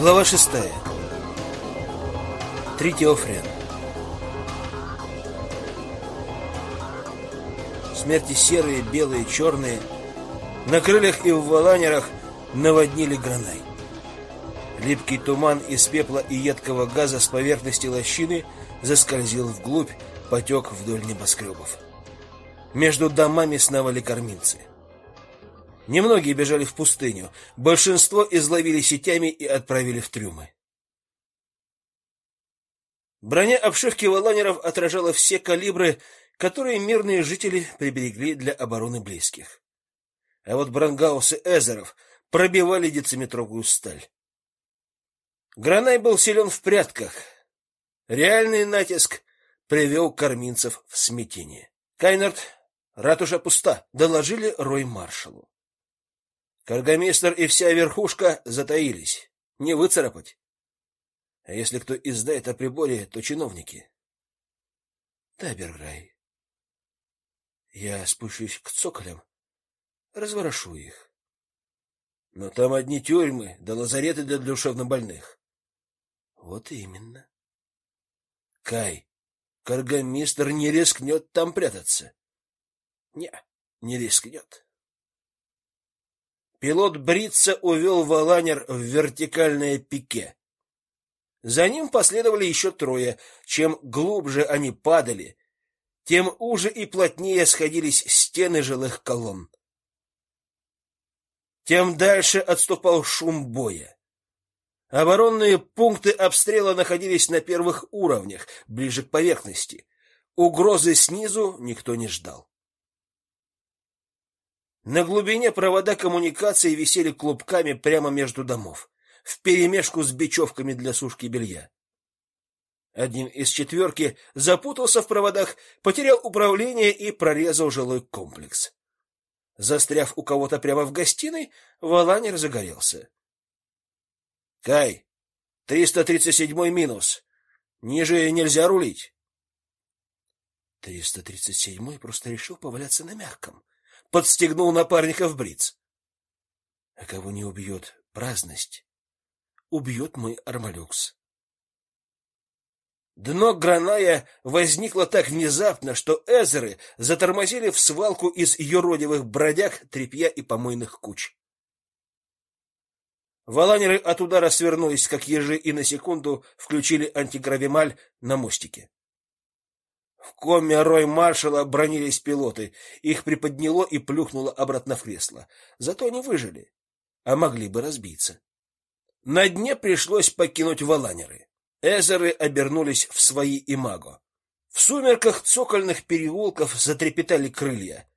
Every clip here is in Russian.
Глава шестая. Тритиофрен. Смерти серые, белые, черные на крыльях и в валанерах наводнили гранай. Липкий туман из пепла и едкого газа с поверхности лощины заскользил вглубь, потек вдоль небоскребов. Между домами сновали кормильцы. Немногие бежали в пустыню, большинство изловили сетями и отправили в трюмы. Броня обшивки валанеров отражала все калибры, которые мирные жители приберегли для обороны близких. А вот брангаусы Эзеров пробивали дециметровую сталь. Гранай был силен в прятках. Реальный натиск привел корминцев в смятение. Кайнерт, ратуша пуста, доложили рой-маршалу. Каргомистр и вся верхушка затаились. Не выцарапать. А если кто издает о приборе, то чиновники. Да, Берграй. Я спущусь к цоколям, разворошу их. Но там одни тюрьмы, да лазареты для душевнобольных. Вот именно. Кай, каргомистр не рискнет там прятаться. Не, не рискнет. Пилот Брица увел Валанер в вертикальное пике. За ним последовали еще трое. Чем глубже они падали, тем уже и плотнее сходились стены жилых колонн. Тем дальше отступал шум боя. Оборонные пункты обстрела находились на первых уровнях, ближе к поверхности. Угрозы снизу никто не ждал. На глубине провода коммуникации висели клубками прямо между домов, вперемешку с бечевками для сушки белья. Один из четверки запутался в проводах, потерял управление и прорезал жилой комплекс. Застряв у кого-то прямо в гостиной, Валанер загорелся. Кай, 337 минус. Ниже нельзя рулить. 337 просто решил поваляться на мягком. Подстегнул напарника в бриц. А кого не убьет праздность, убьет мой армалюкс. Дно Граная возникло так внезапно, что эзеры затормозили в свалку из юродивых бродяг, тряпья и помойных куч. Валанеры от удара свернулись, как ежи, и на секунду включили антигравималь на мостике. В коме рой маршала бронились пилоты. Их приподняло и плюхнуло обратно в кресло. Зато они выжили, а могли бы разбиться. На дне пришлось покинуть валанеры. Эзеры обернулись в свои имаго. В сумерках цокольных переулков затрепетали крылья.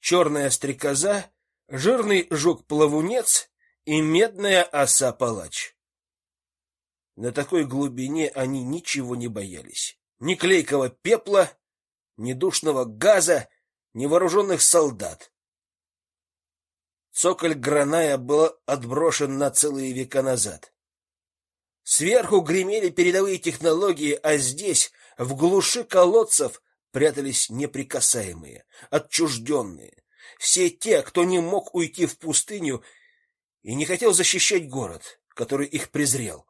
Черная стрекоза, жирный жук-плавунец и медная оса-палач. На такой глубине они ничего не боялись. Ни клейкого пепла, ни душного газа, ни вооруженных солдат. Цоколь Граная был отброшен на целые века назад. Сверху гремели передовые технологии, а здесь, в глуши колодцев, прятались неприкасаемые, отчужденные. Все те, кто не мог уйти в пустыню и не хотел защищать город, который их презрел.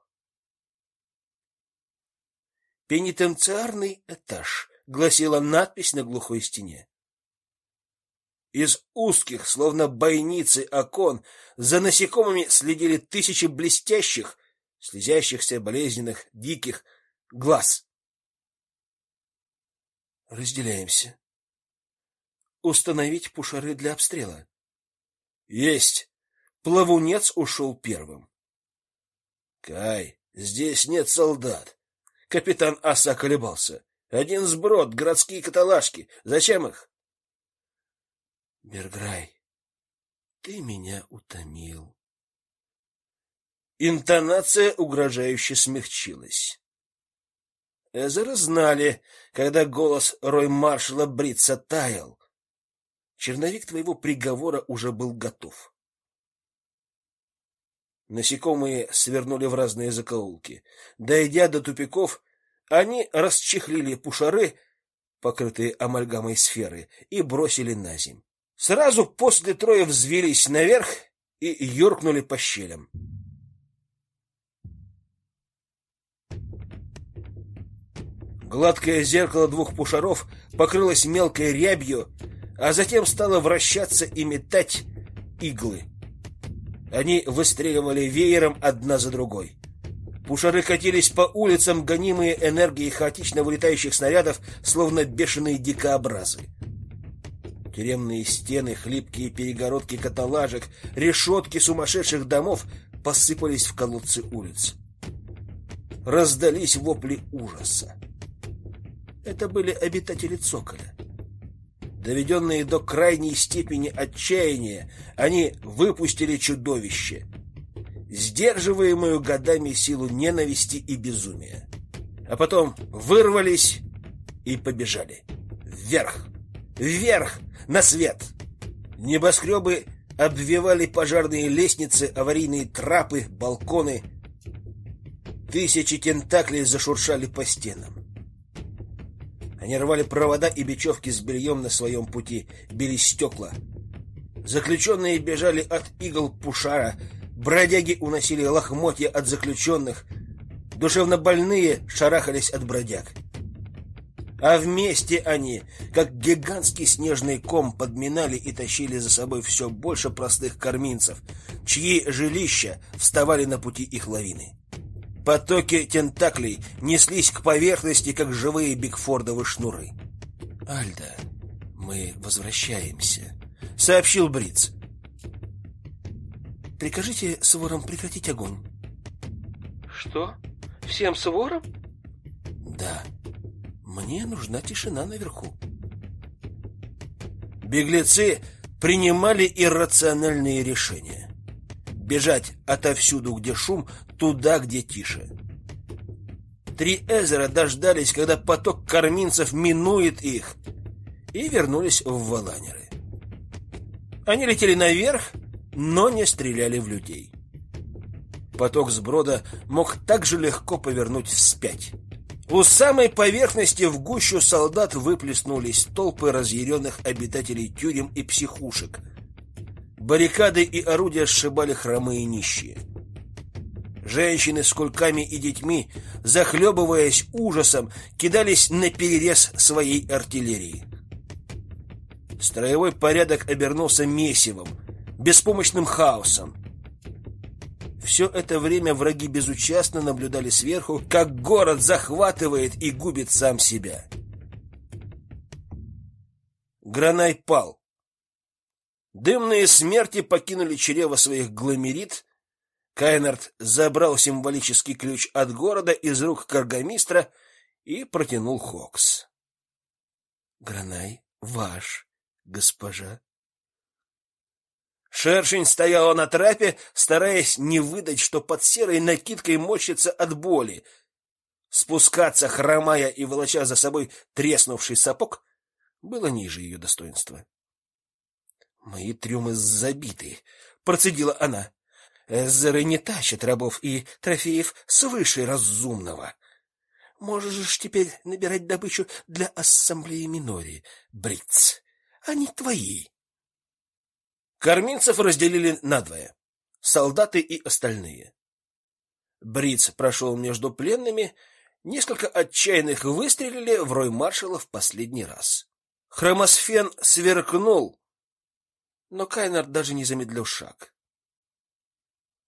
Пенитенциарный этаж, гласила надпись на глухой стене. Из узких, словно бойницы окон, за насекомыми следили тысячи блестящих, слезящихся, болезненных, диких глаз. Разделяемся. Установить пушары для обстрела. Есть. Плавунец ушел первым. Кай, здесь нет солдат. Капитан Аса колебался. Один сброд, городские каталажки. Зачем их? Берграй, ты меня утомил. Интонация угрожающе смягчилась. Эзеры знали, когда голос рой-маршала Брица таял. Черновик твоего приговора уже был готов. Насекомые свернули в разные закоулки. Дойдя до тупиков, они расчехлили пушары, покрытые амальгамой сферы, и бросили на земь. Сразу после трое взвелись наверх и юркнули по щелям. Гладкое зеркало двух пушаров покрылось мелкой рябью, а затем стало вращаться и метать иглы. Они выстреливали веером одна за другой. Пушары катились по улицам, гонимые энергией хаотично вылетающих снарядов, словно бешеные дикообразы. Тюремные стены, хлипкие перегородки каталажек, решетки сумасшедших домов посыпались в колодцы улиц. Раздались вопли ужаса. Это были обитатели цоколя. Доведенные до крайней степени отчаяния, они выпустили чудовище, сдерживаемую годами силу ненависти и безумия. А потом вырвались и побежали. Вверх! Вверх! На свет! Небоскребы обвивали пожарные лестницы, аварийные трапы, балконы. Тысячи тентаклей зашуршали по стенам. Они рвали провода и бечевки с бельем на своем пути, били стекла. Заключенные бежали от игл пушара, бродяги уносили лохмотья от заключенных, душевно больные шарахались от бродяг. А вместе они, как гигантский снежный ком, подминали и тащили за собой все больше простых корминцев, чьи жилища вставали на пути их лавины. Потоки тентаклей неслись к поверхности, как живые бигфордовы шнуры. «Альда, мы возвращаемся», — сообщил Бриц. «Прикажите сворам прекратить огонь». «Что? Всем сворам?» «Да. Мне нужна тишина наверху». Беглецы принимали иррациональные решения. Бежать отовсюду, где шум, туда, где тише. Три Эзера дождались, когда поток корминцев минует их, и вернулись в Валанеры. Они летели наверх, но не стреляли в людей. Поток сброда мог так же легко повернуть вспять. У самой поверхности в гущу солдат выплеснулись толпы разъяренных обитателей тюрем и психушек. Баррикады и орудия сшибали хромые нищие. Женщины с кульками и детьми, захлебываясь ужасом, кидались на перерез своей артиллерии. Строевой порядок обернулся месивом, беспомощным хаосом. Все это время враги безучастно наблюдали сверху, как город захватывает и губит сам себя. Гранай пал. Дымные смерти покинули чрево своих гломерит, Кайнард забрал символический ключ от города из рук каргомистра и протянул Хокс. Гранай ваш, госпожа. Шершень стояла на трапе, стараясь не выдать, что под серой накидкой морщится от боли. Спускаться, хромая и волоча за собой треснувший сапог, было ниже ее достоинства. Мои трюмы забиты, процедила она. Эзеры не тащат рабов и трофеев свыше разумного. Можешь теперь набирать добычу для ассамблеи Минори, Бриц. Они твои. Корминцев разделили надвое: солдаты и остальные. Бриц прошел между пленными, несколько отчаянных выстрелили в рой маршала в последний раз. Хромосфен сверкнул, но Кайнар даже не замедлил шаг.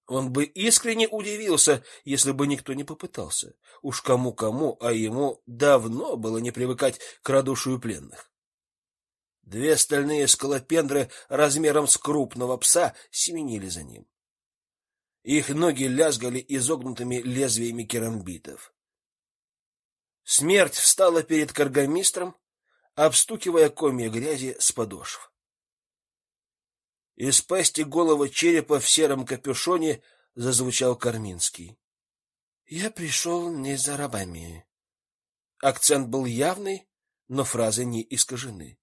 Он бы искренне удивился, если бы никто не попытался. Уж кому-кому, а ему давно было не привыкать к радушию пленных. Две стальные скалопендры размером с крупного пса семенили за ним. Их ноги лязгали изогнутыми лезвиями керамбитов. Смерть встала перед каргомистром, обстукивая комья грязи с подошв. Из пасти голого черепа в сером капюшоне зазвучал Карминский. Я пришел не за рабами. Акцент был явный, но фразы не искажены.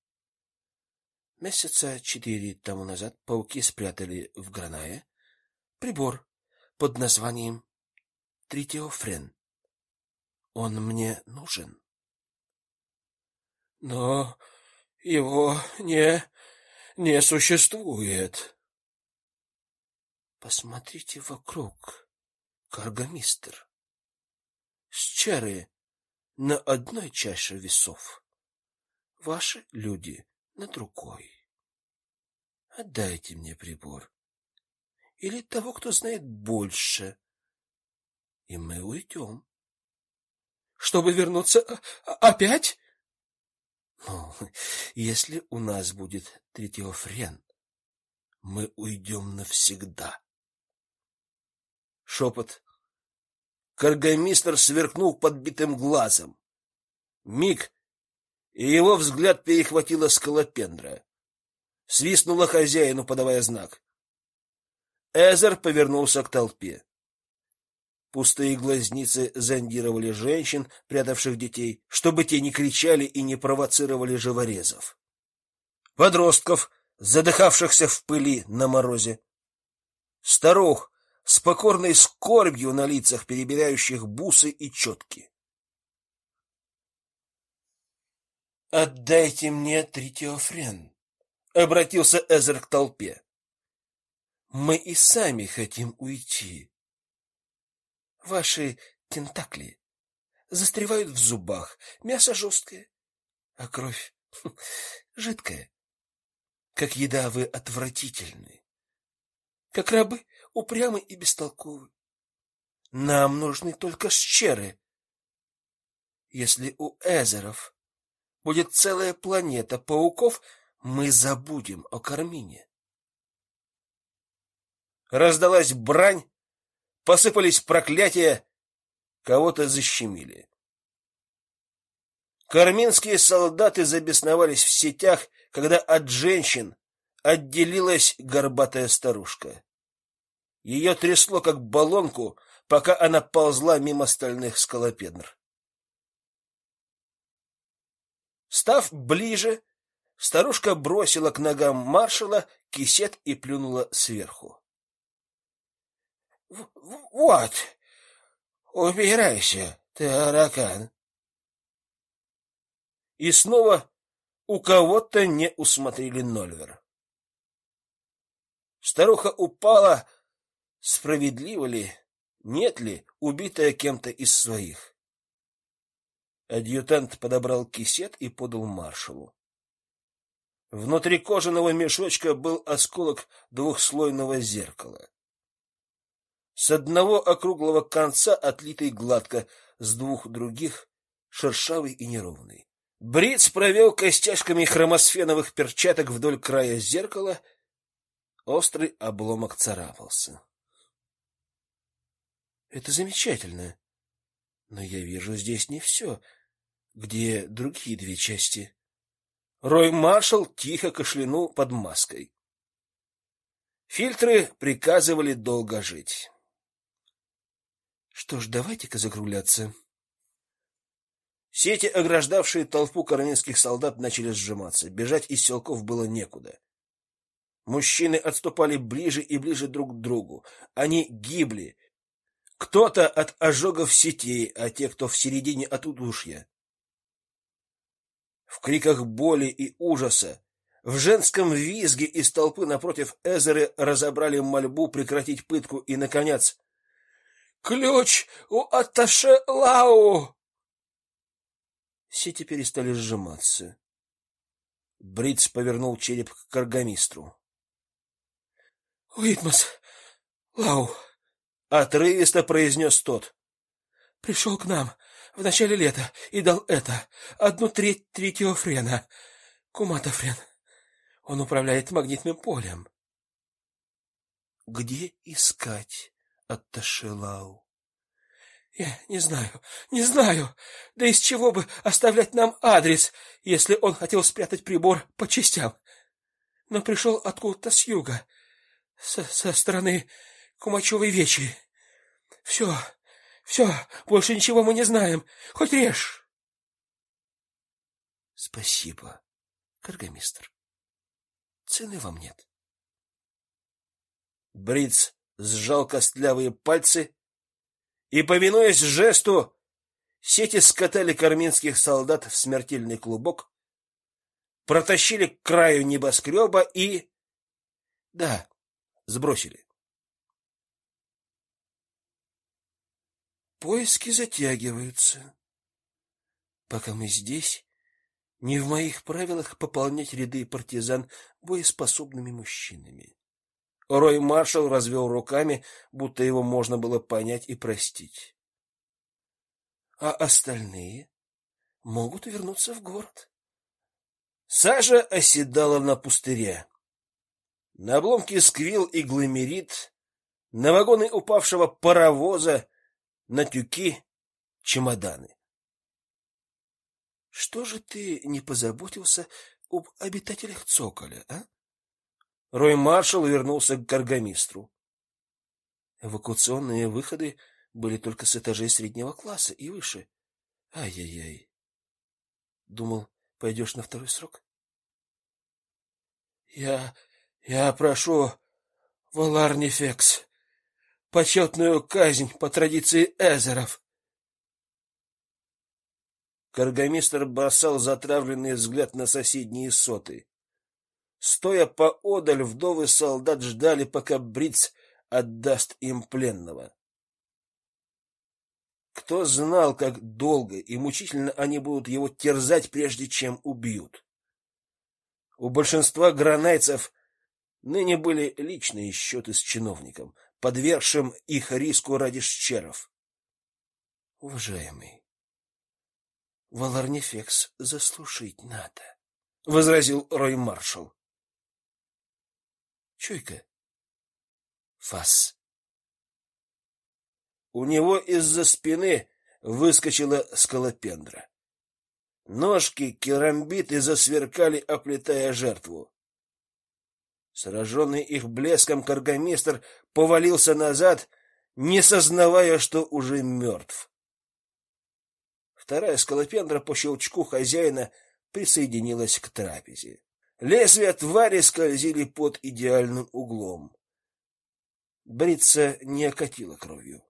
Месяца четыре тому назад пауки спрятали в Гранае прибор под названием тритиофрен. Он мне нужен. Но его не не существует. Посмотрите вокруг, каргомистр. Счары на одной чаше весов. Ваши люди на другой. Отдайте мне прибор. Или того, кто знает больше. И мы уйдем. Чтобы вернуться опять? Ну, если у нас будет третьофрен, мы уйдем навсегда. Шепот. Каргомистр сверкнул подбитым глазом. Миг, и его взгляд перехватила скалопендра. Свистнула хозяину, подавая знак. Эзер повернулся к толпе. Пустые глазницы зондировали женщин, прятавших детей, чтобы те не кричали и не провоцировали живорезов. Подростков, задыхавшихся в пыли на морозе. Старух с покорной скорбью на лицах, перебирающих бусы и четки. Отдайте мне тритиофрен, обратился Эзер к толпе. Мы и сами хотим уйти. Ваши тентакли застревают в зубах, мясо жесткое, а кровь жидкая. Как еда вы отвратительны. Как рабы упрямы и бестолковы. Нам нужны только щеры. Если у эзеров будет целая планета пауков, мы забудем о Кармине. Раздалась брань, посыпались проклятия, кого-то защемили. Карминские солдаты забесновались в сетях, когда от женщин отделилась горбатая старушка. Ее трясло как баллонку, пока она ползла мимо стальных скалопендр. Став ближе, старушка бросила к ногам маршала кисет и плюнула сверху. Вот. Убирайся, таракан. И снова у кого-то не усмотрели Нольвер. Старуха упала, справедливо ли, нет ли, убитая кем-то из своих. Адъютант подобрал кисет и подал маршалу. Внутри кожаного мешочка был осколок двухслойного зеркала. С одного округлого конца отлитый гладко, с двух других шершавый и неровный. Бриц провел костяшками хромосфеновых перчаток вдоль края зеркала, острый обломок царапался. Это замечательно. Но я вижу здесь не все. Где другие две части? Рой Маршал тихо кашлянул под маской. Фильтры приказывали долго жить. Что ж, давайте-ка закругляться. Сети, ограждавшие толпу карнинских солдат, начали сжиматься. Бежать из селков было некуда. Мужчины отступали ближе и ближе друг к другу. Они гибли. Кто-то от ожогов сетей, а те, кто в середине от удушья. В криках боли и ужаса, в женском визге из толпы напротив Эзеры разобрали мольбу прекратить пытку и наконец Ключ у атташе Лау. Сети перестали сжиматься. Бриц повернул череп к каргамистру. Уитмас, Лау, отрывисто произнес тот. Пришел к нам в начале лета и дал это, одну треть третьего френа, куматофрен. Он управляет магнитным полем. Где искать? Атташелау. Я не знаю, не знаю. Да из чего бы оставлять нам адрес, если он хотел спрятать прибор по частям? Но пришел откуда-то с юга, со, со стороны Кумачевой вечи. Все, все, больше ничего мы не знаем. Хоть режь. Спасибо, каргомистр. Цены вам нет. Бриц сжал костлявые пальцы и, повинуясь жесту, сети скатали карминских солдат в смертельный клубок, протащили к краю небоскреба и... Да, сбросили. Поиски затягиваются. Пока мы здесь, не в моих правилах пополнять ряды партизан боеспособными мужчинами. Рой Маршал развел руками, будто его можно было понять и простить. А остальные могут вернуться в город. Сажа оседала на пустыре. На обломке сквил и гломерит, на вагоны упавшего паровоза, на тюки, чемоданы. Что же ты не позаботился об обитателях цоколя, а? Рой Маршал вернулся к каргомистру. Эвакуационные выходы были только с этажей среднего класса и выше. Ай-яй-яй. Думал, пойдешь на второй срок? Я я прошу Валарнифекс почетную казнь по традиции эзеров. Каргомистр бросал затравленный взгляд на соседние соты. Стоя поодаль, вдовы солдат ждали, пока Бриц отдаст им пленного. Кто знал, как долго и мучительно они будут его терзать, прежде чем убьют. У большинства гранайцев ныне были личные счеты с чиновником, подвергшим их риску ради щеров. Уважаемый, Валарнифекс заслушать надо, возразил Рой Маршал. Чуйка. Фас. У него из-за спины выскочила скалопендра. Ножки керамбиты засверкали, оплетая жертву. Сраженный их блеском каргомистр повалился назад, не сознавая, что уже мертв. Вторая скалопендра по щелчку хозяина присоединилась к трапезе. Лезвия твари скользили под идеальным углом. Брица не окатила кровью.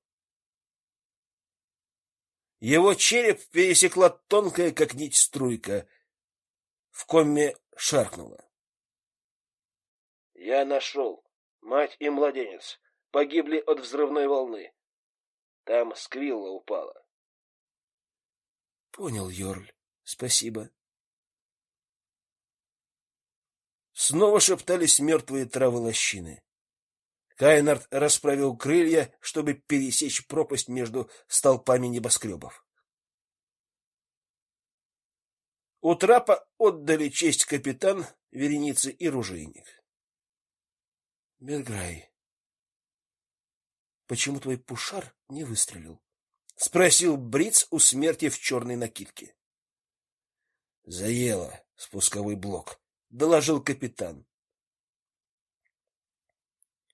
Его череп пересекла тонкая, как нить, струйка. В коме шаркнула. Я нашел. Мать и младенец погибли от взрывной волны. Там сквилла упала. Понял, Йорль. Спасибо. Снова шептались мертвые травы лощины. Кайнард расправил крылья, чтобы пересечь пропасть между столпами небоскребов. У трапа отдали честь капитан, вереницы и ружейник. Берграй, почему твой пушар не выстрелил? спросил Бриц у смерти в черной накидке. Заело спусковой блок, доложил капитан.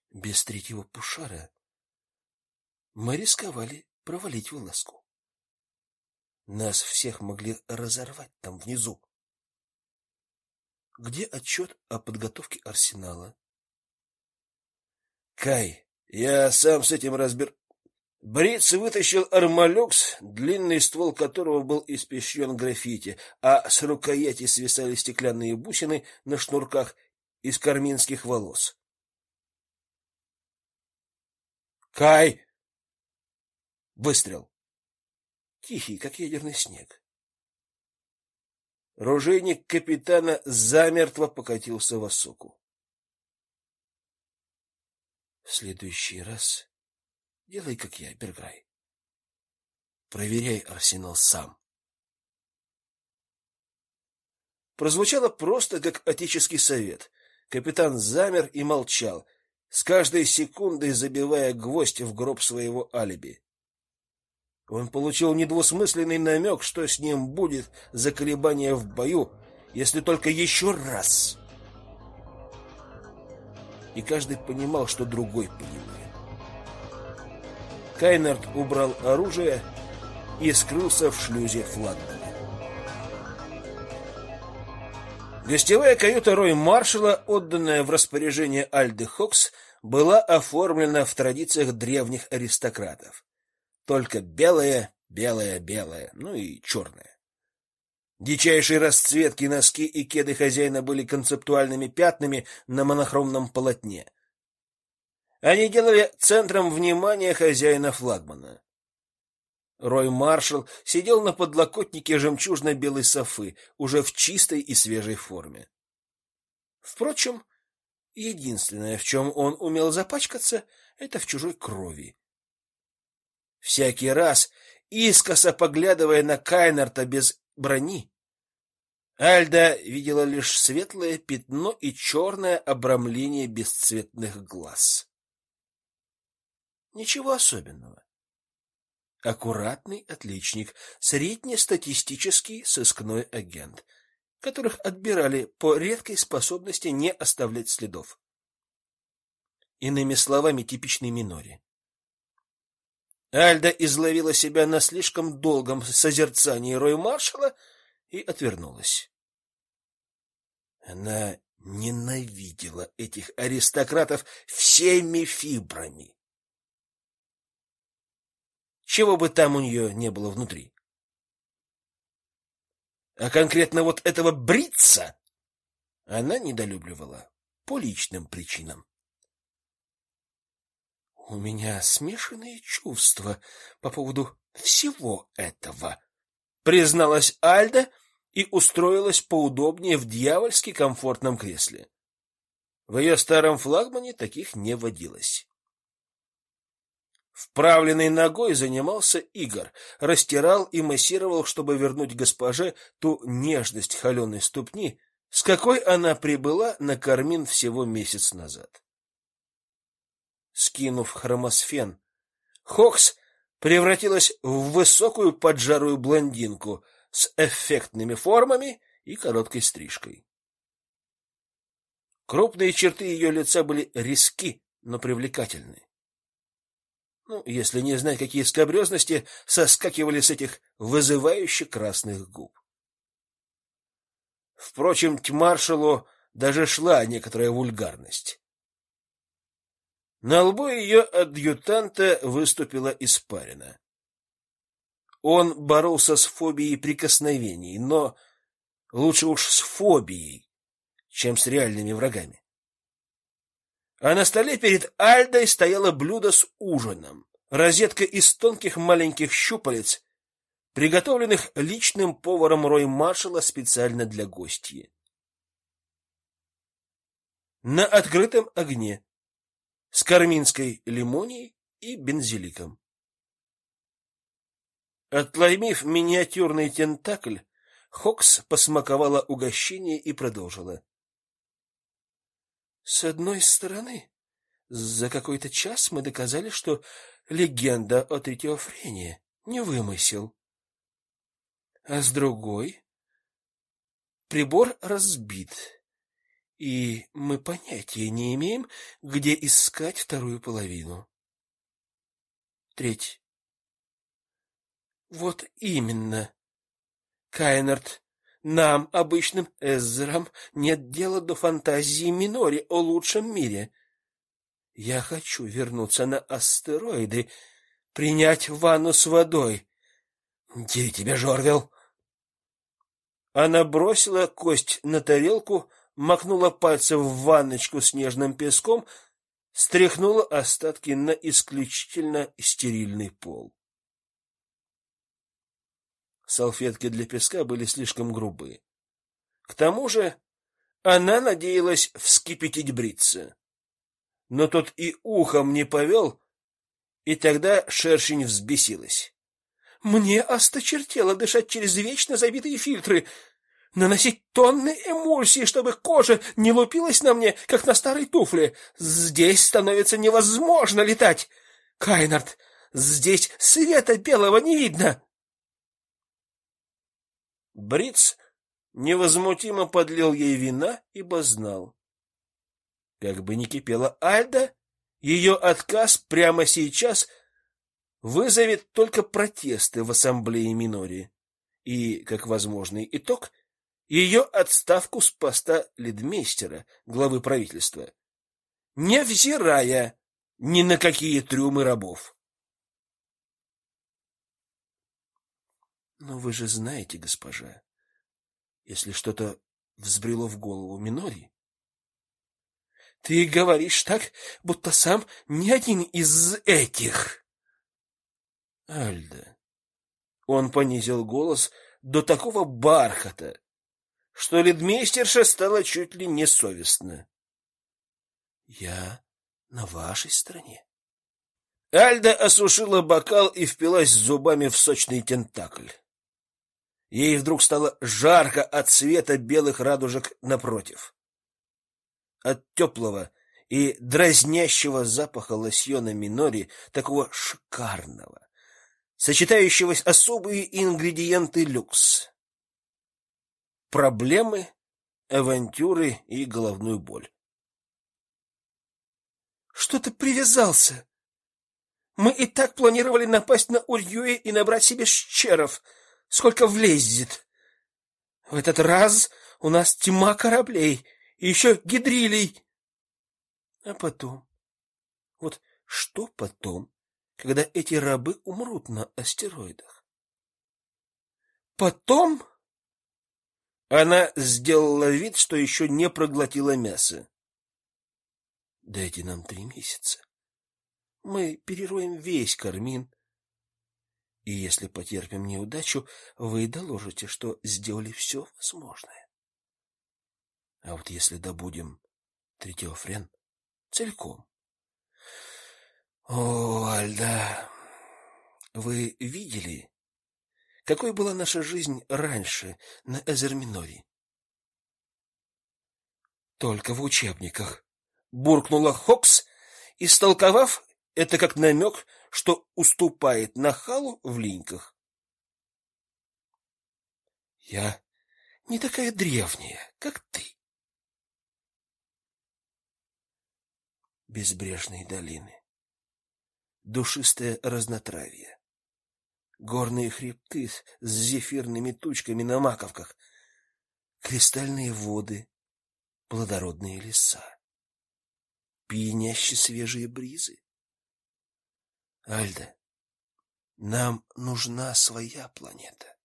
Без третьего пушара мы рисковали провалить вылазку. Нас всех могли разорвать там внизу. Где отчет о подготовке арсенала? Кай, я сам с этим разбер. Бриц вытащил армалюкс, длинный ствол которого был испещрен граффити, а с рукояти свисали стеклянные бусины на шнурках из карминских волос. Кай! Выстрел. Тихий, как ядерный снег. Ружейник капитана замертво покатился в осоку. В следующий раз делай, как я, Берграй. Проверяй арсенал сам. Прозвучало просто как отеческий совет. Капитан замер и молчал, с каждой секундой забивая гвоздь в гроб своего алиби. Он получил недвусмысленный намек, что с ним будет за колебания в бою, если только еще раз. И каждый понимал, что другой понимает. Кайнард убрал оружие и скрылся в шлюзе флагмана. Гостевая каюта Рой Маршала, отданная в распоряжение Альды Хокс, была оформлена в традициях древних аристократов. Только белая, белая, белая, ну и черная. Дичайшие расцветки носки и кеды хозяина были концептуальными пятнами на монохромном полотне. Они делали центром внимания хозяина флагмана. Рой Маршал сидел на подлокотнике жемчужно-белой софы, уже в чистой и свежей форме. Впрочем, единственное, в чем он умел запачкаться, это в чужой крови. Всякий раз, искоса поглядывая на Кайнарта без брони, Альда видела лишь светлое пятно и черное обрамление бесцветных глаз. Ничего особенного. Аккуратный отличник, среднестатистический сыскной агент, которых отбирали по редкой способности не оставлять следов. Иными словами, типичный минори. Альда изловила себя на слишком долгом созерцании Рой Маршала и отвернулась. Она ненавидела этих аристократов всеми фибрами. Чего бы там у нее не было внутри. А конкретно вот этого брица она недолюбливала по личным причинам. У меня смешанные чувства по поводу всего этого, призналась Альда и устроилась поудобнее в дьявольски комфортном кресле. В ее старом флагмане таких не водилось. Вправленной ногой занимался Игорь, растирал и массировал, чтобы вернуть госпоже ту нежность холеной ступни, с какой она прибыла на Кармин всего месяц назад скинув хромосфен. Хокс превратилась в высокую поджарую блондинку с эффектными формами и короткой стрижкой. Крупные черты ее лица были резки, но привлекательны. Ну, если не знать, какие скабрезности соскакивали с этих вызывающе красных губ. Впрочем, Тьмаршалу даже шла некоторая вульгарность. На лбу ее адъютанта выступила испарина. Он боролся с фобией прикосновений, но лучше уж с фобией, чем с реальными врагами. А на столе перед Альдой стояло блюдо с ужином, розетка из тонких маленьких щупалец, приготовленных личным поваром Рой Маршала специально для гостьи. На открытом огне с карминской лимонией и бензиликом. Отломив миниатюрный тентакль, Хокс посмаковала угощение и продолжила. С одной стороны, за какой-то час мы доказали, что легенда о Третьеофрении не вымысел. А с другой, прибор разбит и мы понятия не имеем, где искать вторую половину. Треть. Вот именно. Кайнард, нам, обычным эзерам, нет дела до фантазии Минори о лучшем мире. Я хочу вернуться на астероиды, принять ванну с водой. Где тебя, Жорвел? Она бросила кость на тарелку, макнула пальцем в ванночку с нежным песком, стряхнула остатки на исключительно стерильный пол. Салфетки для песка были слишком грубые. К тому же она надеялась вскипятить бриться. Но тот и ухом не повел, и тогда шершень взбесилась. Мне осточертело дышать через вечно забитые фильтры наносить тонны эмульсии, чтобы кожа не лупилась на мне, как на старой туфле. Здесь становится невозможно летать. Кайнард, здесь света белого не видно. Бриц невозмутимо подлил ей вина, ибо знал. Как бы ни кипела Альда, ее отказ прямо сейчас вызовет только протесты в ассамблее Минори. И, как возможный итог, ее отставку с поста лидмейстера, главы правительства, не взирая ни на какие трюмы рабов. Но вы же знаете, госпожа, если что-то взбрело в голову Минори, ты говоришь так, будто сам не один из этих. Альда, Он понизил голос до такого бархата, что лидмейстерша стала чуть ли не совестна. Я на вашей стороне. Альда осушила бокал и впилась зубами в сочный тентакль. Ей вдруг стало жарко от света белых радужек напротив. От теплого и дразнящего запаха лосьона минори, такого шикарного, сочетающегося особые ингредиенты люкс. Проблемы, авантюры и головную боль. Что ты привязался? Мы и так планировали напасть на Ульюэ и набрать себе щеров, сколько влезет. В этот раз у нас тьма кораблей и еще гидрилей. А потом? Вот что потом, когда эти рабы умрут на астероидах? Потом она сделала вид, что еще не проглотила мясо. Дайте нам три месяца. Мы перероем весь кармин. И если потерпим неудачу, вы доложите, что сделали все возможное. А вот если добудем третьофрен целиком. О, Альда, вы видели, какой была наша жизнь раньше на Эзерминоре? Только в учебниках буркнула Хокс, истолковав это как намек, что уступает нахалу в линьках. Я не такая древняя, как ты. Безбрежные долины, душистое разнотравье, горные хребты с зефирными тучками на маковках, кристальные воды, плодородные леса пьяняще свежие бризы. Альда, нам нужна своя планета.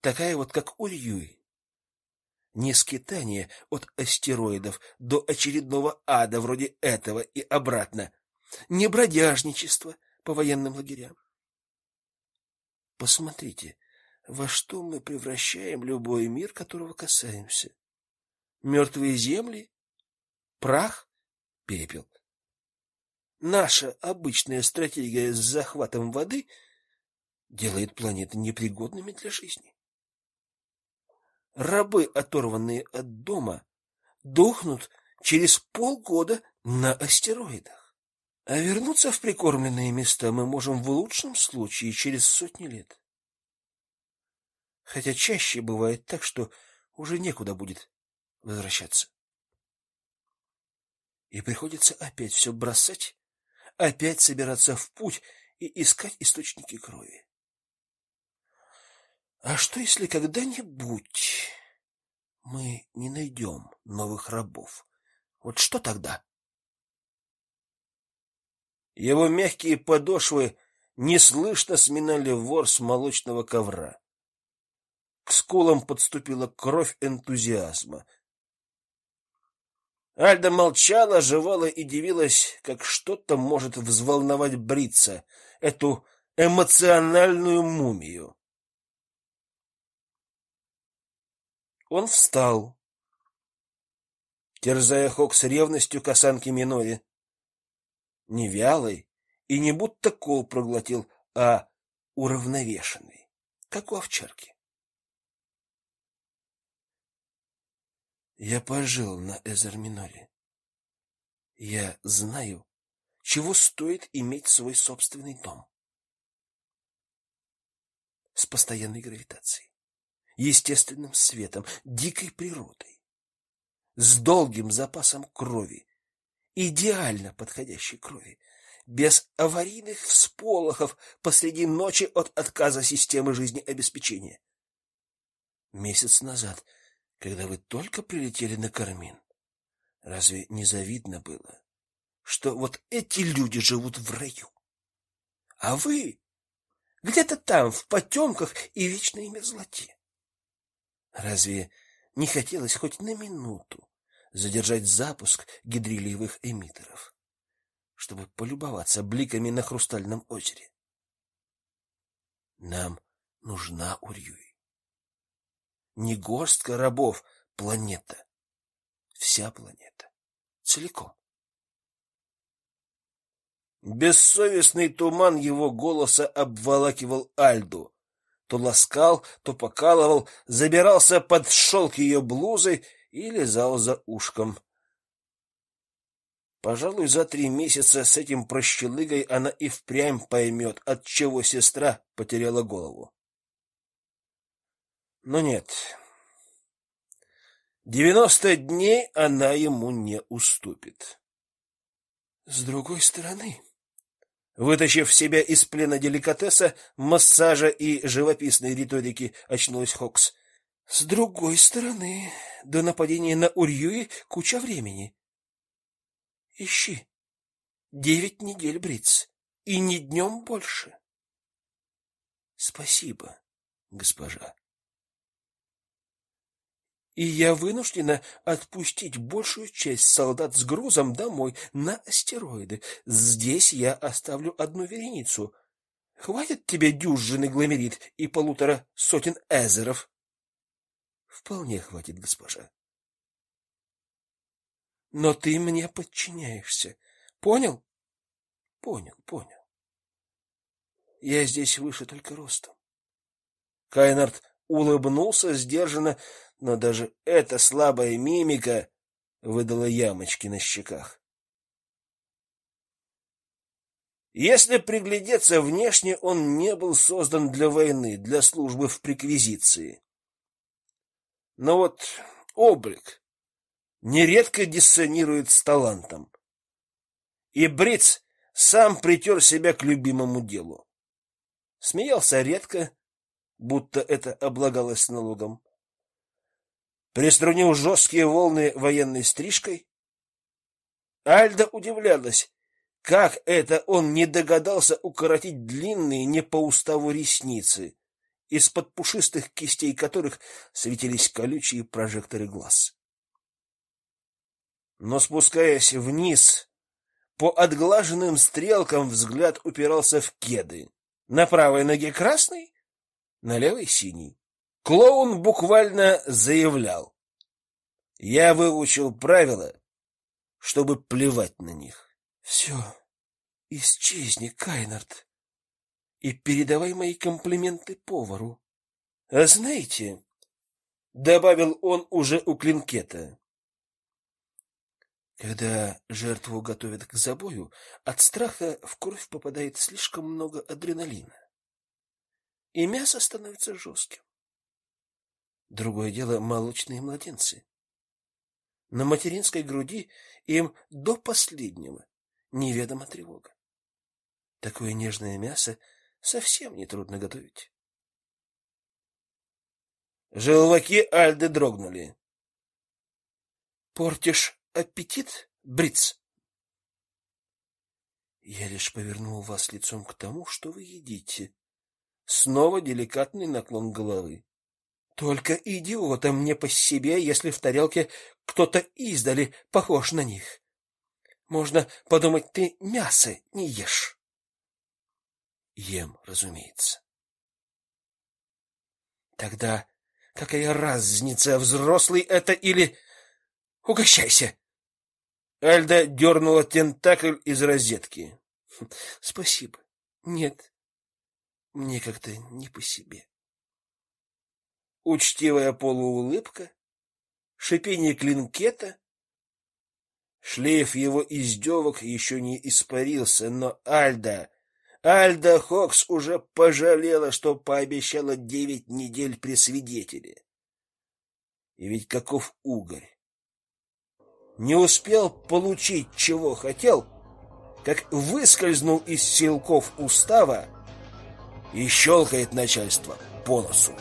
Такая вот, как Ульюй. Не скитание от астероидов до очередного ада вроде этого и обратно. Не бродяжничество по военным лагерям. Посмотрите, во что мы превращаем любой мир, которого касаемся. Мертвые земли Прах, пепел. Наша обычная стратегия с захватом воды делает планеты непригодными для жизни. Рабы, оторванные от дома, дохнут через полгода на астероидах. А вернуться в прикормленные места мы можем в лучшем случае через сотни лет. Хотя чаще бывает так, что уже некуда будет возвращаться и приходится опять все бросать, опять собираться в путь и искать источники крови. А что если когда-нибудь мы не найдем новых рабов? Вот что тогда? Его мягкие подошвы неслышно сминали ворс молочного ковра. К скулам подступила кровь энтузиазма. Альда молчала, жевала и дивилась, как что-то может взволновать Брица, эту эмоциональную мумию. Он встал, терзая Хок с ревностью к осанке Минори. Не вялый и не будто кол проглотил, а уравновешенный, как у овчарки. Я пожил на Эзерминоре. Я знаю, чего стоит иметь свой собственный дом. С постоянной гравитацией, естественным светом, дикой природой, с долгим запасом крови, идеально подходящей крови, без аварийных всполохов посреди ночи от отказа системы жизнеобеспечения. Месяц назад когда вы только прилетели на Кармин. Разве не завидно было, что вот эти люди живут в раю? А вы где-то там, в потемках и вечной мерзлоте. Разве не хотелось хоть на минуту задержать запуск гидрилиевых эмиттеров, чтобы полюбоваться бликами на хрустальном озере? Нам нужна Урюй. Не горстка рабов, планета. Вся планета. Целиком. Бессовестный туман его голоса обволакивал Альду. То ласкал, то покалывал, забирался под шелк ее блузы и лизал за ушком. Пожалуй, за три месяца с этим прощелыгой она и впрямь поймет, от чего сестра потеряла голову. Но нет. Девяносто дней она ему не уступит. С другой стороны, вытащив себя из плена деликатеса, массажа и живописной риторики, очнулась Хокс. С другой стороны, до нападения на Урьюи куча времени. Ищи. Девять недель, Бриц, и ни днем больше. Спасибо, госпожа. И я вынуждена отпустить большую часть солдат с грузом домой на астероиды. Здесь я оставлю одну вереницу. Хватит тебе дюжины гламерит и полутора сотен эзеров? Вполне хватит, госпожа. Но ты мне подчиняешься. Понял? Понял, понял. Я здесь выше только ростом. Кайнард улыбнулся сдержанно, но даже эта слабая мимика выдала ямочки на щеках. Если приглядеться внешне, он не был создан для войны, для службы в приквизиции. Но вот облик нередко диссонирует с талантом. И Бриц сам притер себя к любимому делу. Смеялся редко, будто это облагалось налогом. Приструнил жесткие волны военной стрижкой. Альда удивлялась, как это он не догадался укоротить длинные не по уставу ресницы, из-под пушистых кистей которых светились колючие прожекторы глаз но спускаясь вниз, по отглаженным стрелкам взгляд упирался в кеды. На правой ноге красный, на левой синий. Клоун буквально заявлял: "Я выучил правила, чтобы плевать на них. Все, исчезни, Кайнард, и передавай мои комплименты повару. А знаете, добавил он уже у Клинкета. Когда жертву готовят к забою, от страха в кровь попадает слишком много адреналина. И мясо становится жестким. Другое дело молочные младенцы. На материнской груди им до последнего неведома тревога. Такое нежное мясо совсем не трудно готовить. Желваки Альды дрогнули. Портишь аппетит, Бриц? Я лишь повернул вас лицом к тому, что вы едите. Снова деликатный наклон головы. Только идиотам не по себе, если в тарелке кто-то издали похож на них. Можно подумать, ты мясо не ешь. Ем, разумеется. Тогда какая разница, взрослый это или угощайся? Альда дернула тентакль из розетки. Спасибо. Нет. Мне как-то не по себе. Учтивая полуулыбка, шипение клинкета, шлейф его издевок еще не испарился, но Альда, Альда Хокс уже пожалела, что пообещала девять недель при свидетеле. И ведь каков угорь! не успел получить, чего хотел, как выскользнул из силков устава и щелкает начальство по носу.